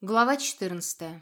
Глава 14.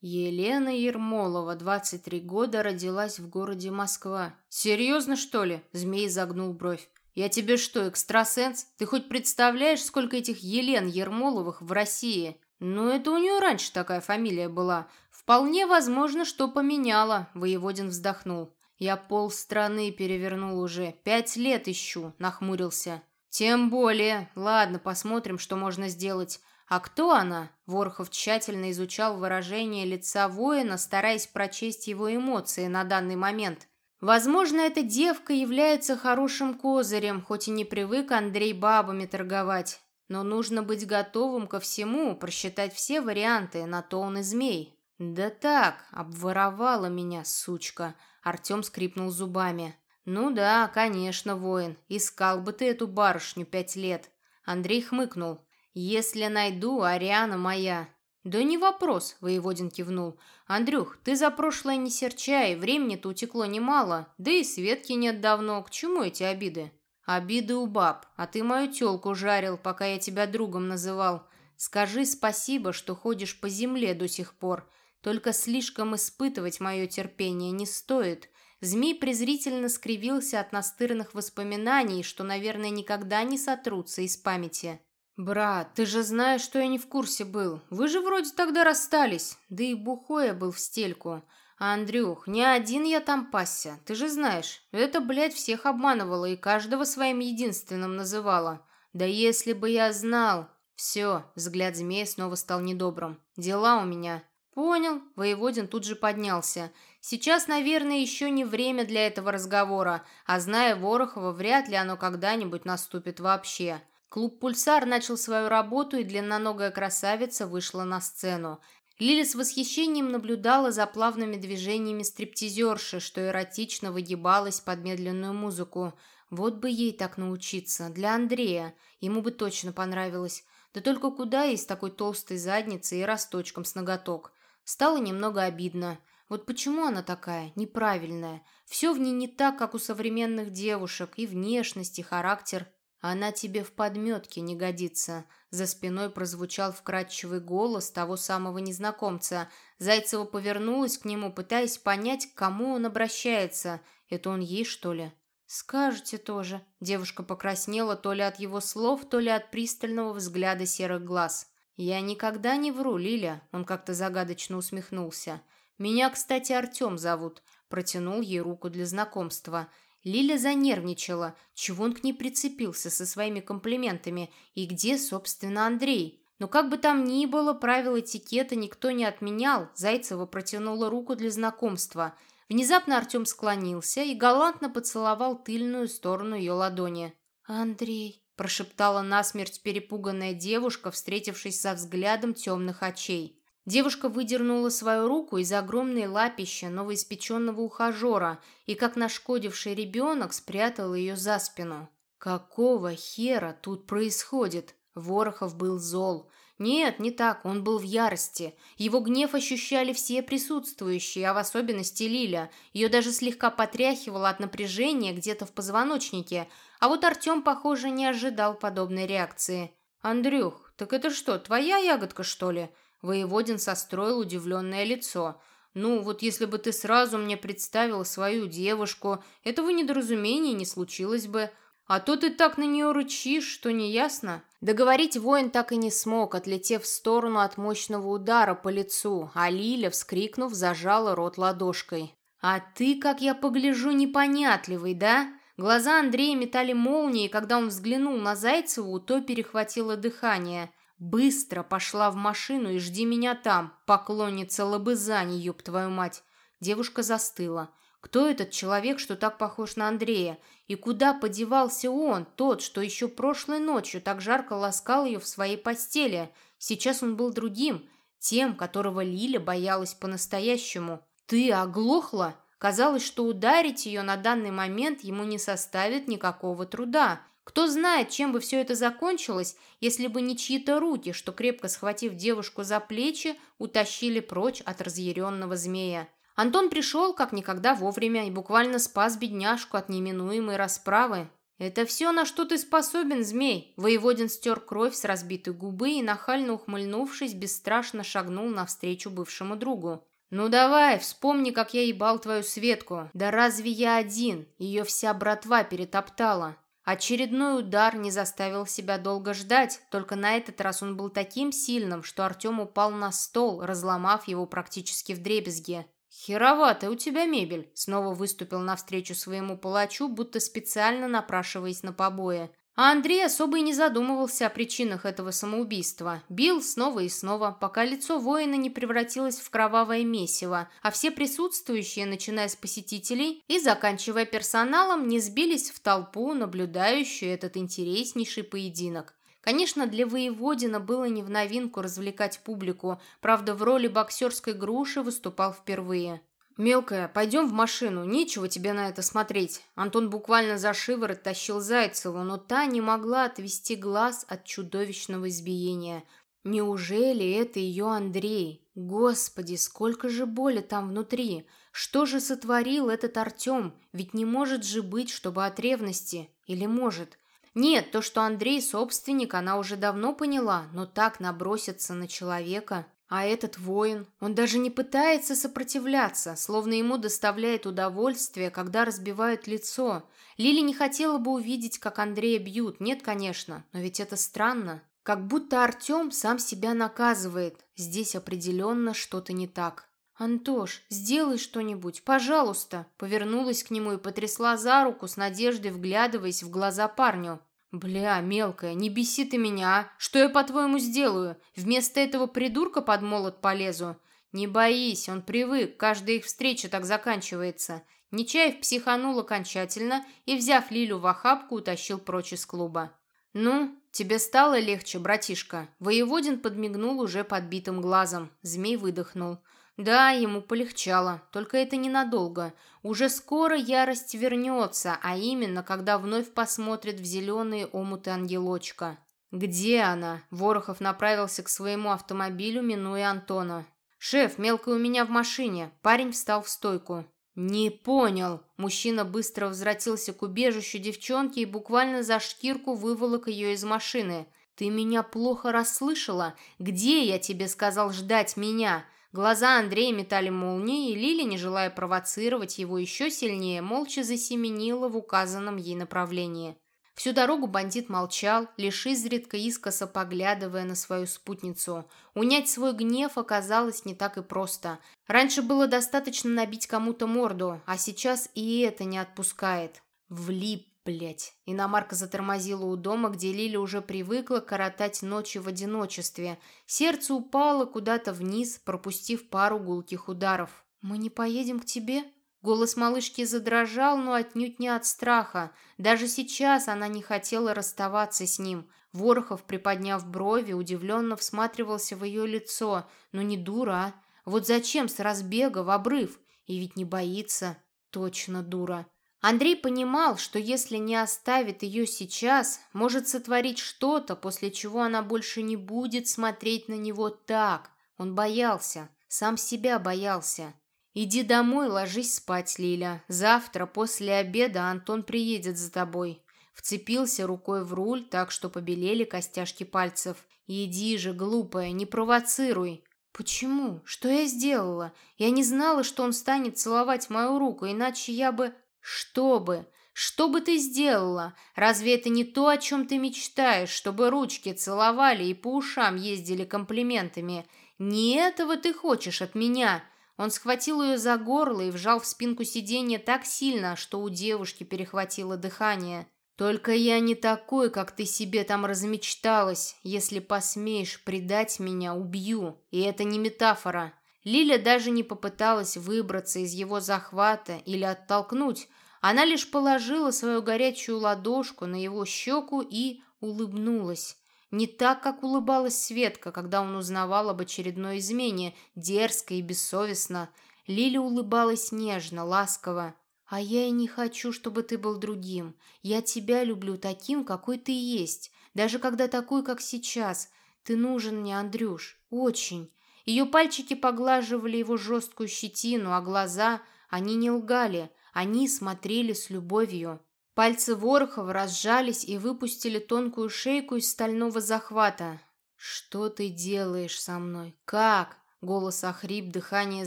Елена Ермолова, 23 года, родилась в городе Москва. «Серьезно, что ли?» – змей загнул бровь. «Я тебе что, экстрасенс? Ты хоть представляешь, сколько этих Елен Ермоловых в России?» «Ну, это у нее раньше такая фамилия была. Вполне возможно, что поменяла», – Воеводин вздохнул. «Я полстраны перевернул уже. Пять лет ищу», – нахмурился. «Тем более. Ладно, посмотрим, что можно сделать. «А кто она?» Ворхов тщательно изучал выражение лица воина, стараясь прочесть его эмоции на данный момент. Возможно, эта девка является хорошим козырем, хоть и не привык Андрей бабами торговать. Но нужно быть готовым ко всему, просчитать все варианты, на то он и змей. «Да так, обворовала меня, сучка!» Артем скрипнул зубами. «Ну да, конечно, воин. Искал бы ты эту барышню пять лет». Андрей хмыкнул. «Если найду, Ариана моя». «Да не вопрос», — Воеводин кивнул. «Андрюх, ты за прошлое не серчай, времени-то утекло немало, да и Светки нет давно, к чему эти обиды?» «Обиды у баб, а ты мою тёлку жарил, пока я тебя другом называл. Скажи спасибо, что ходишь по земле до сих пор. Только слишком испытывать мое терпение не стоит». Змей презрительно скривился от настырных воспоминаний, что, наверное, никогда не сотрутся из памяти. «Брат, ты же знаешь, что я не в курсе был. Вы же вроде тогда расстались. Да и бухой я был в стельку. А, Андрюх, не один я там пасся. Ты же знаешь, это, блядь, всех обманывала и каждого своим единственным называла. Да если бы я знал...» «Все», — взгляд змея снова стал недобрым. «Дела у меня». «Понял». Воеводин тут же поднялся. «Сейчас, наверное, еще не время для этого разговора, а зная Ворохова, вряд ли оно когда-нибудь наступит вообще». Клуб «Пульсар» начал свою работу, и длинноногая красавица вышла на сцену. Лили с восхищением наблюдала за плавными движениями стриптизерши, что эротично выгибалась под медленную музыку. Вот бы ей так научиться. Для Андрея. Ему бы точно понравилось. Да только куда ей с такой толстой задницей и росточком с ноготок? Стало немного обидно. Вот почему она такая, неправильная? Все в ней не так, как у современных девушек. И внешность, и характер. «Она тебе в подметке не годится», — за спиной прозвучал вкрадчивый голос того самого незнакомца. Зайцева повернулась к нему, пытаясь понять, к кому он обращается. Это он ей, что ли? «Скажете тоже». Девушка покраснела то ли от его слов, то ли от пристального взгляда серых глаз. «Я никогда не вру, Лиля», — он как-то загадочно усмехнулся. «Меня, кстати, Артем зовут», — протянул ей руку для знакомства. Лиля занервничала, чего он к ней прицепился со своими комплиментами, и где, собственно, Андрей. Но как бы там ни было, правил этикета никто не отменял, Зайцева протянула руку для знакомства. Внезапно Артем склонился и галантно поцеловал тыльную сторону ее ладони. «Андрей», – прошептала насмерть перепуганная девушка, встретившись со взглядом темных очей. Девушка выдернула свою руку из огромной лапища новоиспеченного ухажера и, как нашкодивший ребенок, спрятала ее за спину. Какого хера тут происходит? Ворохов был зол. Нет, не так, он был в ярости. Его гнев ощущали все присутствующие, а в особенности Лиля. Ее даже слегка потряхивало от напряжения где-то в позвоночнике. А вот Артем, похоже, не ожидал подобной реакции. «Андрюх, так это что, твоя ягодка, что ли?» Воеводин состроил удивленное лицо. «Ну, вот если бы ты сразу мне представил свою девушку, этого недоразумения не случилось бы. А то ты так на нее рычишь, что неясно». Договорить воин так и не смог, отлетев в сторону от мощного удара по лицу, а Лиля, вскрикнув, зажала рот ладошкой. «А ты, как я погляжу, непонятливый, да?» Глаза Андрея метали молнии, когда он взглянул на Зайцеву, то перехватило дыхание – «Быстро пошла в машину и жди меня там, поклонница лобызани, ёб твою мать!» Девушка застыла. Кто этот человек, что так похож на Андрея? И куда подевался он, тот, что еще прошлой ночью так жарко ласкал ее в своей постели? Сейчас он был другим, тем, которого Лиля боялась по-настоящему. «Ты оглохла?» Казалось, что ударить ее на данный момент ему не составит никакого труда. Кто знает, чем бы все это закончилось, если бы не чьи-то руки, что, крепко схватив девушку за плечи, утащили прочь от разъяренного змея. Антон пришел как никогда вовремя и буквально спас бедняжку от неминуемой расправы. «Это все, на что ты способен, змей!» Воеводин стер кровь с разбитой губы и, нахально ухмыльнувшись, бесстрашно шагнул навстречу бывшему другу. «Ну давай, вспомни, как я ебал твою Светку. Да разве я один? Ее вся братва перетоптала. Очередной удар не заставил себя долго ждать, только на этот раз он был таким сильным, что Артем упал на стол, разломав его практически в дребезги. «Хероватая у тебя мебель», — снова выступил навстречу своему палачу, будто специально напрашиваясь на побои. А Андрей особо и не задумывался о причинах этого самоубийства. Бил снова и снова, пока лицо воина не превратилось в кровавое месиво, а все присутствующие, начиная с посетителей и заканчивая персоналом, не сбились в толпу, наблюдающую этот интереснейший поединок. Конечно, для воеводина было не в новинку развлекать публику, правда, в роли боксерской груши выступал впервые. «Мелкая, пойдем в машину, нечего тебе на это смотреть». Антон буквально за шиворот тащил Зайцеву, но та не могла отвести глаз от чудовищного избиения. Неужели это ее Андрей? Господи, сколько же боли там внутри! Что же сотворил этот Артем? Ведь не может же быть, чтобы от ревности. Или может? Нет, то, что Андрей собственник, она уже давно поняла, но так наброситься на человека... А этот воин, он даже не пытается сопротивляться, словно ему доставляет удовольствие, когда разбивают лицо. Лили не хотела бы увидеть, как Андрея бьют. Нет, конечно, но ведь это странно. Как будто Артем сам себя наказывает. Здесь определенно что-то не так. «Антош, сделай что-нибудь, пожалуйста!» Повернулась к нему и потрясла за руку с надеждой, вглядываясь в глаза парню. «Бля, мелкая, не беси ты меня, а? Что я, по-твоему, сделаю? Вместо этого придурка под молот полезу? Не боись, он привык, каждая их встреча так заканчивается». Нечаев психанул окончательно и, взяв Лилю в охапку, утащил прочь из клуба. «Ну, тебе стало легче, братишка?» Воеводин подмигнул уже подбитым глазом. Змей выдохнул. Да, ему полегчало, только это ненадолго. Уже скоро ярость вернется, а именно, когда вновь посмотрит в зеленые омуты ангелочка. «Где она?» Ворохов направился к своему автомобилю, минуя Антона. «Шеф, мелкая у меня в машине». Парень встал в стойку. «Не понял». Мужчина быстро возвратился к убежищу девчонки и буквально за шкирку выволок ее из машины. «Ты меня плохо расслышала? Где я тебе сказал ждать меня? Глаза Андрея метали молнии, и Лили, не желая провоцировать его еще сильнее, молча засеменила в указанном ей направлении. Всю дорогу бандит молчал, лишь изредка искоса поглядывая на свою спутницу. Унять свой гнев оказалось не так и просто. Раньше было достаточно набить кому-то морду, а сейчас и это не отпускает. Влип Блять. Иномарка затормозила у дома, где Лиля уже привыкла коротать ночи в одиночестве. Сердце упало куда-то вниз, пропустив пару гулких ударов. «Мы не поедем к тебе?» Голос малышки задрожал, но отнюдь не от страха. Даже сейчас она не хотела расставаться с ним. Ворохов, приподняв брови, удивленно всматривался в ее лицо. Но не дура, а? Вот зачем с разбега в обрыв? И ведь не боится. Точно дура. Андрей понимал, что если не оставит ее сейчас, может сотворить что-то, после чего она больше не будет смотреть на него так. Он боялся, сам себя боялся. «Иди домой, ложись спать, Лиля. Завтра после обеда Антон приедет за тобой». Вцепился рукой в руль так, что побелели костяшки пальцев. «Иди же, глупая, не провоцируй». «Почему? Что я сделала? Я не знала, что он станет целовать мою руку, иначе я бы...» «Что бы? Что бы ты сделала? Разве это не то, о чем ты мечтаешь, чтобы ручки целовали и по ушам ездили комплиментами? Не этого ты хочешь от меня?» Он схватил ее за горло и вжал в спинку сиденья так сильно, что у девушки перехватило дыхание. «Только я не такой, как ты себе там размечталась. Если посмеешь предать меня, убью. И это не метафора. Лиля даже не попыталась выбраться из его захвата или оттолкнуть. Она лишь положила свою горячую ладошку на его щеку и улыбнулась. Не так, как улыбалась Светка, когда он узнавал об очередной измене, дерзко и бессовестно. Лиля улыбалась нежно, ласково. «А я и не хочу, чтобы ты был другим. Я тебя люблю таким, какой ты есть. Даже когда такой, как сейчас. Ты нужен мне, Андрюш. Очень. Ее пальчики поглаживали его жесткую щетину, а глаза, они не лгали, они смотрели с любовью. Пальцы Ворохова разжались и выпустили тонкую шейку из стального захвата. «Что ты делаешь со мной? Как?» Голос охрип, дыхание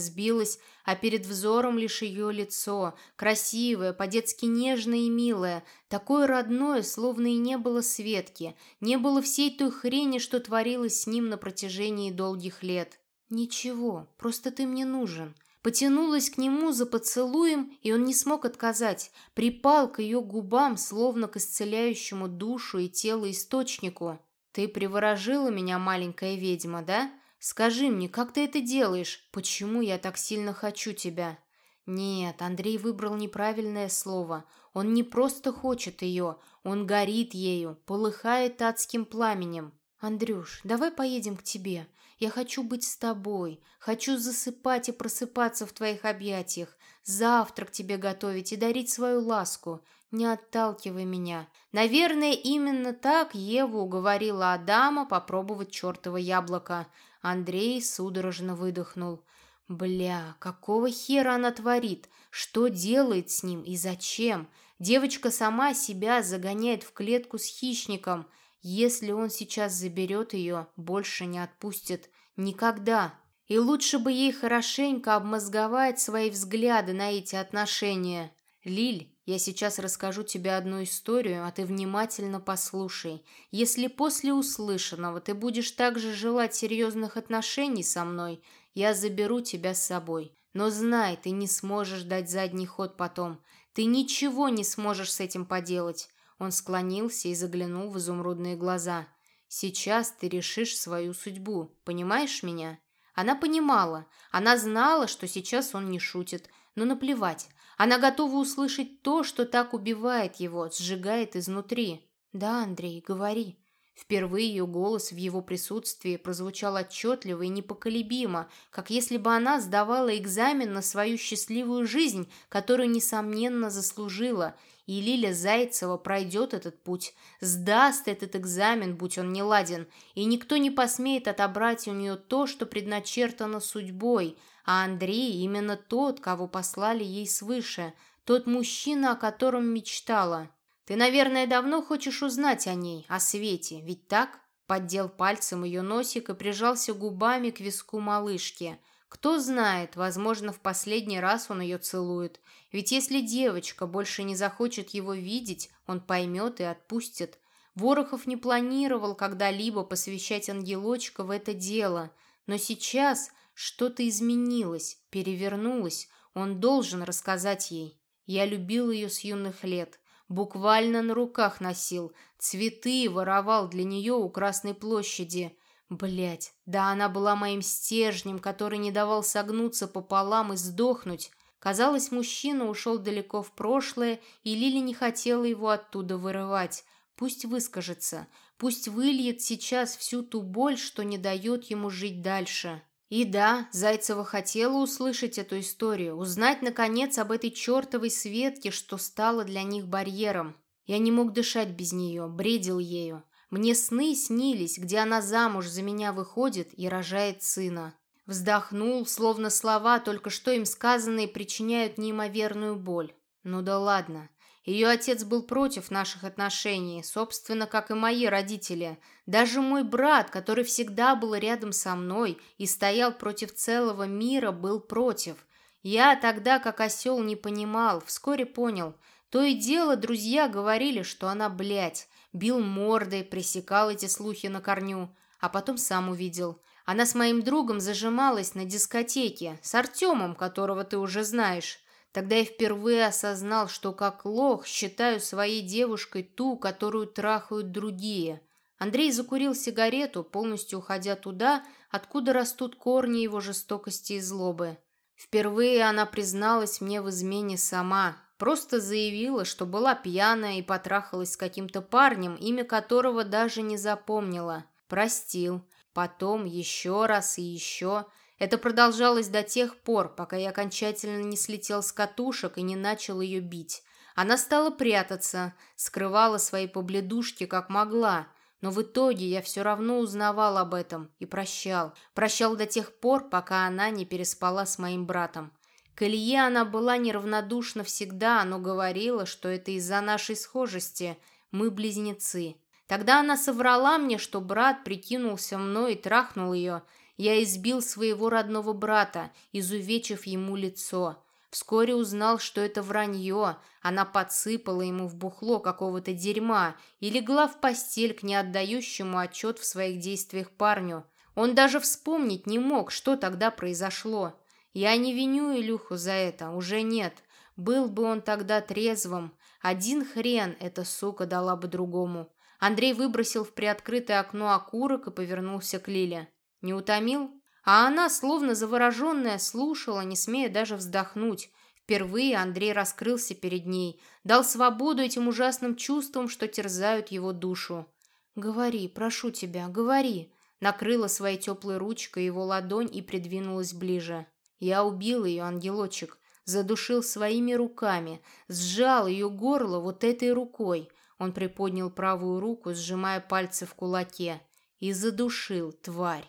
сбилось, а перед взором лишь ее лицо, красивое, по-детски нежное и милое, такое родное, словно и не было Светки, не было всей той хрени, что творилось с ним на протяжении долгих лет. «Ничего, просто ты мне нужен». Потянулась к нему за поцелуем, и он не смог отказать, припал к ее губам, словно к исцеляющему душу и тело источнику. «Ты приворожила меня, маленькая ведьма, да?» Скажи мне, как ты это делаешь? Почему я так сильно хочу тебя?» Нет, Андрей выбрал неправильное слово. Он не просто хочет ее, он горит ею, полыхает адским пламенем. «Андрюш, давай поедем к тебе. Я хочу быть с тобой. Хочу засыпать и просыпаться в твоих объятиях. Завтрак тебе готовить и дарить свою ласку. Не отталкивай меня». Наверное, именно так Ева уговорила Адама попробовать чертово яблоко. Андрей судорожно выдохнул. «Бля, какого хера она творит? Что делает с ним и зачем? Девочка сама себя загоняет в клетку с хищником. Если он сейчас заберет ее, больше не отпустит. Никогда. И лучше бы ей хорошенько обмозговать свои взгляды на эти отношения. Лиль, я сейчас расскажу тебе одну историю, а ты внимательно послушай. Если после услышанного ты будешь также желать серьезных отношений со мной, я заберу тебя с собой. Но знай, ты не сможешь дать задний ход потом. Ты ничего не сможешь с этим поделать. Он склонился и заглянул в изумрудные глаза. Сейчас ты решишь свою судьбу, понимаешь меня? Она понимала, она знала, что сейчас он не шутит, но наплевать. Она готова услышать то, что так убивает его, сжигает изнутри. «Да, Андрей, говори». Впервые ее голос в его присутствии прозвучал отчетливо и непоколебимо, как если бы она сдавала экзамен на свою счастливую жизнь, которую, несомненно, заслужила, и Лиля Зайцева пройдет этот путь, сдаст этот экзамен, будь он неладен, и никто не посмеет отобрать у нее то, что предначертано судьбой – а Андрей именно тот, кого послали ей свыше, тот мужчина, о котором мечтала. Ты, наверное, давно хочешь узнать о ней, о Свете, ведь так? Поддел пальцем ее носик и прижался губами к виску малышки. Кто знает, возможно, в последний раз он ее целует. Ведь если девочка больше не захочет его видеть, он поймет и отпустит. Ворохов не планировал когда-либо посвящать ангелочка в это дело, но сейчас что-то изменилось, перевернулось. Он должен рассказать ей. Я любил ее с юных лет. Буквально на руках носил. Цветы воровал для нее у Красной площади. Блять, да она была моим стержнем, который не давал согнуться пополам и сдохнуть. Казалось, мужчина ушел далеко в прошлое, и Лили не хотела его оттуда вырывать. Пусть выскажется, пусть выльет сейчас всю ту боль, что не дает ему жить дальше. И да, Зайцева хотела услышать эту историю, узнать, наконец, об этой чертовой Светке, что стало для них барьером. Я не мог дышать без нее, бредил ею. Мне сны снились, где она замуж за меня выходит и рожает сына. Вздохнул, словно слова, только что им сказанные, причиняют неимоверную боль. Ну да ладно, ее отец был против наших отношений, собственно, как и мои родители. Даже мой брат, который всегда был рядом со мной и стоял против целого мира, был против. Я тогда, как осел, не понимал, вскоре понял. То и дело друзья говорили, что она, блядь, бил мордой, пресекал эти слухи на корню, а потом сам увидел. Она с моим другом зажималась на дискотеке, с Артемом, которого ты уже знаешь. Тогда я впервые осознал, что как лох считаю своей девушкой ту, которую трахают другие. Андрей закурил сигарету, полностью уходя туда, откуда растут корни его жестокости и злобы. Впервые она призналась мне в измене сама, просто заявила, что была пьяная и потрахалась с каким-то парнем, имя которого даже не запомнила. Простил. Потом еще раз и еще. Это продолжалось до тех пор, пока я окончательно не слетел с катушек и не начал ее бить. Она стала прятаться, скрывала свои побледушки как могла, но в итоге я все равно узнавал об этом и прощал. Прощал до тех пор, пока она не переспала с моим братом. К Илье она была неравнодушна всегда, но говорила, что это из-за нашей схожести. Мы близнецы. Тогда она соврала мне, что брат прикинулся мной и трахнул ее. Я избил своего родного брата, изувечив ему лицо. Вскоре узнал, что это вранье. Она подсыпала ему в бухло какого-то дерьма и легла в постель к неотдающему отчет в своих действиях парню. Он даже вспомнить не мог, что тогда произошло. Я не виню Илюху за это, уже нет. Был бы он тогда трезвым. Один хрен эта сука дала бы другому. Андрей выбросил в приоткрытое окно окурок и повернулся к Лиле. Не утомил? А она, словно завороженная, слушала, не смея даже вздохнуть. Впервые Андрей раскрылся перед ней, дал свободу этим ужасным чувствам, что терзают его душу. «Говори, прошу тебя, говори!» Накрыла своей теплой ручкой его ладонь и придвинулась ближе. Я убил ее, ангелочек, задушил своими руками, сжал ее горло вот этой рукой. Он приподнял правую руку, сжимая пальцы в кулаке, и задушил, тварь.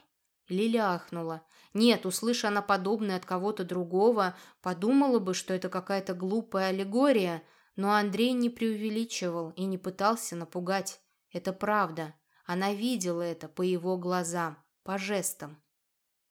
Лиля ахнула. Нет, услыша она подобное от кого-то другого, подумала бы, что это какая-то глупая аллегория, но Андрей не преувеличивал и не пытался напугать. Это правда. Она видела это по его глазам, по жестам.